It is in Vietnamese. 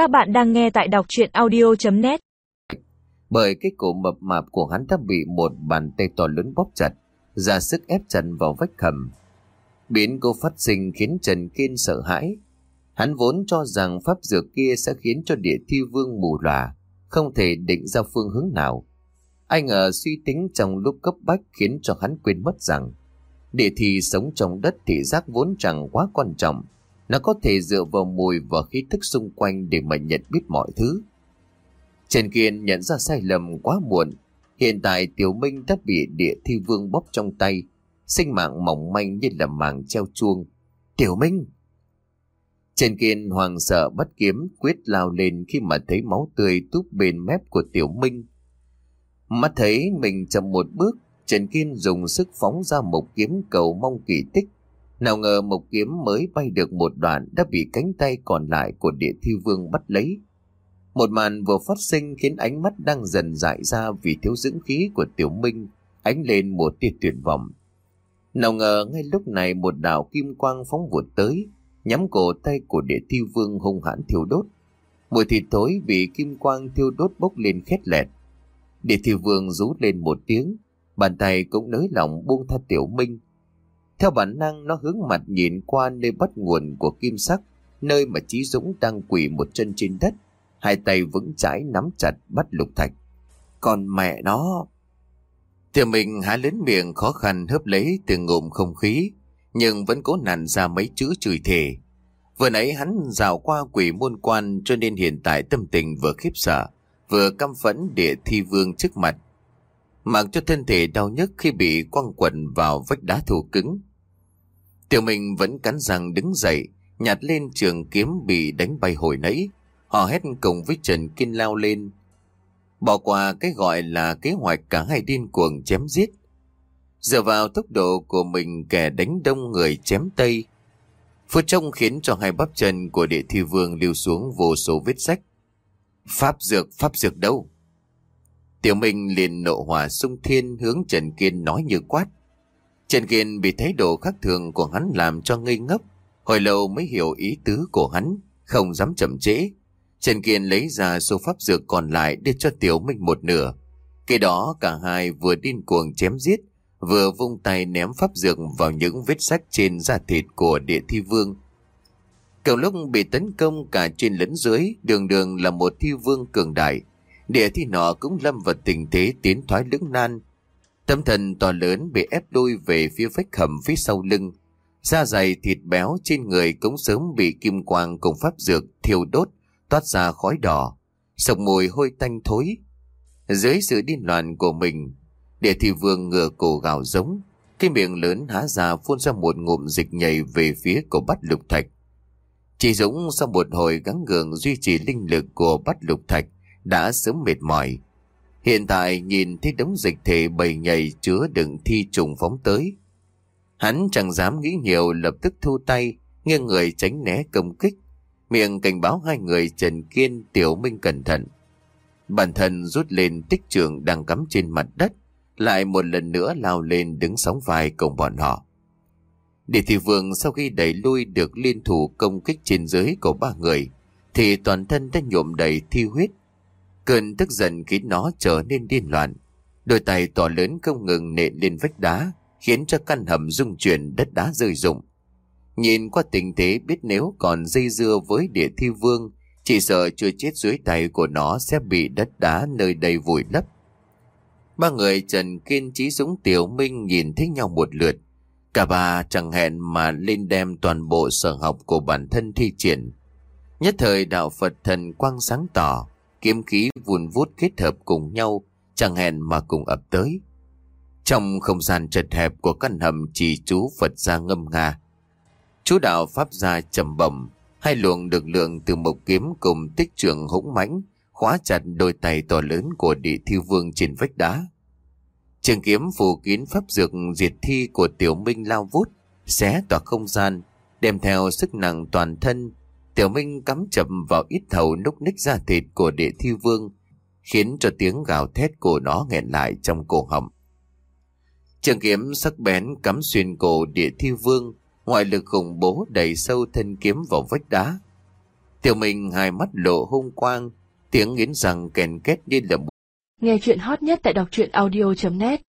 Các bạn đang nghe tại đọc chuyện audio.net Bởi cái cổ mập mạp của hắn đã bị một bàn tay to lớn bóp chặt, ra sức ép trần vào vách hầm. Biến cô phát sinh khiến Trần Kiên sợ hãi. Hắn vốn cho rằng pháp dược kia sẽ khiến cho địa thi vương mù lòa, không thể định ra phương hướng nào. Anh ngờ suy tính trong lúc cấp bách khiến cho hắn quên mất rằng địa thi sống trong đất thị giác vốn chẳng quá quan trọng. Nó có thể dựa vào mùi và khí thức xung quanh để mà nhận biết mọi thứ. Trần Kiên nhận ra sai lầm quá muộn. Hiện tại Tiểu Minh đã bị địa thi vương bóp trong tay. Sinh mạng mỏng manh như là màng treo chuông. Tiểu Minh! Trần Kiên hoàng sợ bắt kiếm quyết lao lên khi mà thấy máu tươi túp bên mép của Tiểu Minh. Mắt thấy mình chậm một bước, Trần Kiên dùng sức phóng ra một kiếm cầu mong kỳ tích. Nào ngờ một kiếm mới bay được một đoạn đã bị cánh tay còn lại của địa thi vương bắt lấy. Một màn vừa phát sinh khiến ánh mắt đang dần dại ra vì thiếu dưỡng khí của Tiểu Minh ánh lên một tia tuyệt vọng. Nào ngờ ngay lúc này một đạo kim quang phóng vụt tới, nhắm cổ tay của địa thi vương hung hãn thiêu đốt. Mùi thịt thối bị kim quang thiêu đốt bốc lên khét lẹt. Địa thi vương rú lên một tiếng, bàn tay cũng nới lỏng buông tha Tiểu Minh. Theo bản năng nó hướng mặt nhìn qua nơi bắt nguồn của kim sắc, nơi mà Chí Dũng đang quỳ một chân trên đất, hai tay vững chãi nắm chặt bắt lục thạch. Còn mẹ nó... thì mình há lớn miệng khó khăn hớp lấy từng ngụm không khí, nhưng vẫn cố nặn ra mấy chữ chửi thề. Vừa nãy hắn rào qua quỷ môn quan cho nên hiện tại tâm tình vừa khiếp sợ, vừa căm phẫn địa thi vương trước mặt. Mặc cho thân thể đau nhức khi bị quăng quẩn vào vách đá thù cứng. Tiểu Minh vẫn cắn răng đứng dậy, nhặt lên trường kiếm bị đánh bay hồi nãy. Họ hét cùng với Trần Kiên lao lên. Bỏ qua cái gọi là kế hoạch cả hai điên cuồng chém giết. Dựa vào tốc độ của mình kẻ đánh đông người chém tây. Phút trông khiến cho hai bắp chân của địa thi vương lưu xuống vô số vết sách. Pháp dược, pháp dược đâu? Tiểu Minh liền nộ hỏa sung thiên hướng Trần Kiên nói như quát. Trần Kiên bị thái độ khác thường của hắn làm cho ngây ngốc. Hồi lâu mới hiểu ý tứ của hắn, không dám chậm trễ. Trần Kiên lấy ra số pháp dược còn lại đưa cho Tiểu Minh một nửa. Khi đó cả hai vừa điên cuồng chém giết, vừa vung tay ném pháp dược vào những vết sách trên da thịt của địa thi vương. Cầu lúc bị tấn công cả trên lẫn dưới, đường đường là một thi vương cường đại. Địa thi nọ cũng lâm vào tình thế tiến thoái lưỡng nan. Tâm thần to lớn bị ép đuôi về phía vách hầm phía sau lưng. Da dày thịt béo trên người cũng sớm bị kim quang cùng pháp dược thiêu đốt, toát ra khói đỏ, sộc mùi hôi tanh thối. Dưới sự điên loạn của mình, địa thi vương ngửa cổ gào giống, cái miệng lớn há ra phun ra một ngụm dịch nhảy về phía của bắt lục thạch. Chị Dũng sau một hồi gắng gượng duy trì linh lực của bắt lục thạch đã sớm mệt mỏi. Hiện tại nhìn thấy đống dịch thể bầy nhầy chứa đựng thi trùng phóng tới. Hắn chẳng dám nghĩ nhiều lập tức thu tay, nghiêng người tránh né công kích. Miệng cảnh báo hai người Trần Kiên, Tiểu Minh cẩn thận. Bản thân rút lên tích trường đang cắm trên mặt đất, lại một lần nữa lao lên đứng sóng vai cùng bọn họ. Địa thị vương sau khi đẩy lui được liên thủ công kích trên dưới của ba người, thì toàn thân đã nhuộm đầy thi huyết. Cơn tức giận khiến nó trở nên điên loạn. Đôi tay to lớn không ngừng nện lên vách đá, khiến cho căn hầm rung chuyển đất đá rơi rụng. Nhìn qua tình thế biết nếu còn dây dưa với địa thi vương, chỉ sợ chưa chết dưới tay của nó sẽ bị đất đá nơi đây vùi lấp. Ba người Trần Kiên Trí Dũng Tiểu Minh nhìn thấy nhau một lượt. Cả ba chẳng hẹn mà lên đem toàn bộ sở học của bản thân thi triển. Nhất thời đạo Phật thần quang sáng tỏ, kiếm khí vùn vút kết hợp cùng nhau, chẳng hẹn mà cùng ập tới. Trong không gian chật hẹp của căn hầm chỉ chú Phật ra ngâm nga. Chú đạo Pháp gia trầm bẩm hai luồng lực lượng từ một kiếm cùng tích trường hũng mãnh khóa chặt đôi tay to lớn của địa thi vương trên vách đá. Trường kiếm phủ kín pháp dược diệt thi của Tiểu Minh lao vút, xé tỏa không gian, đem theo sức nặng toàn thân. Tiểu Minh cắm chậm vào ít thầu núc ních da thịt của địa thi vương, khiến cho tiếng gào thét của nó nghẹn lại trong cổ họng. Trường kiếm sắc bén cắm xuyên cổ địa thi vương, ngoại lực khủng bố đẩy sâu thân kiếm vào vách đá. Tiểu Minh hai mắt lộ hung quang, tiếng nghiến răng kèn két như là Nghe chuyện hot nhất tại đọc truyện audio.net